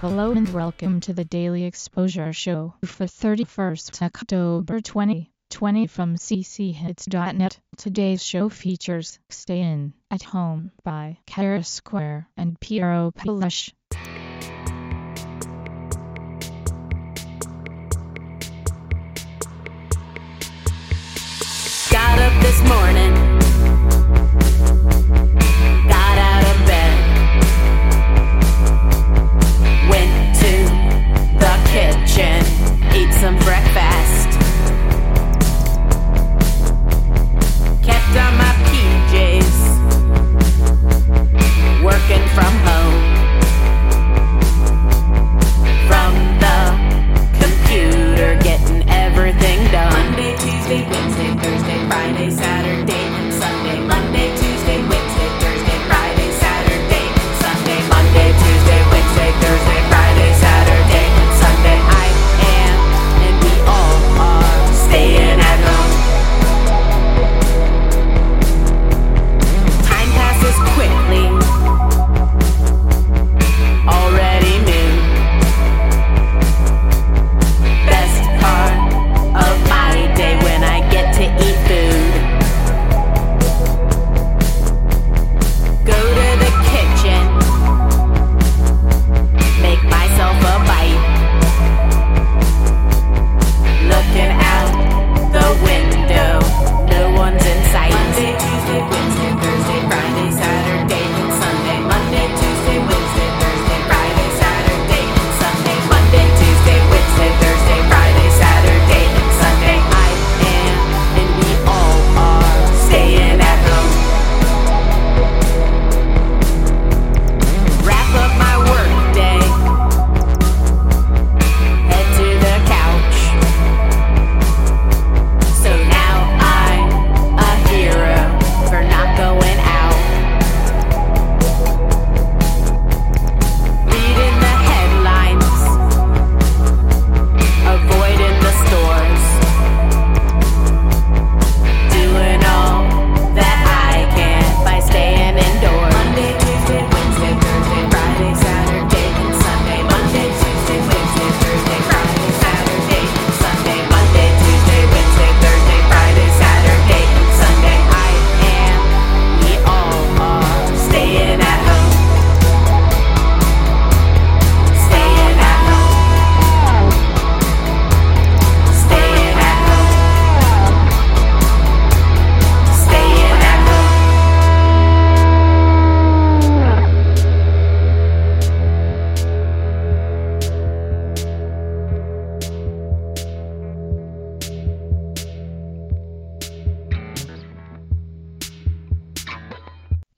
Hello and welcome to the Daily Exposure Show for 31st October 2020 from cchits.net. Today's show features Stay In at Home by Kara Square and Piero Peluche. Friday, Saturday,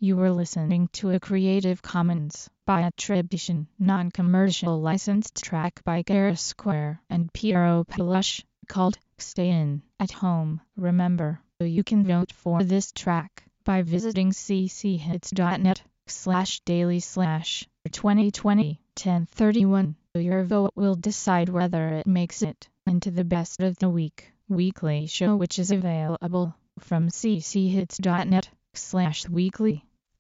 You were listening to a Creative Commons by attribution, non-commercial licensed track by Kara Square and Piero Peluche called Stay In at Home. Remember, you can vote for this track by visiting cchits.net slash daily slash 2020 1031. Your vote will decide whether it makes it into the best of the week weekly show which is available from cchits.net slash weekly.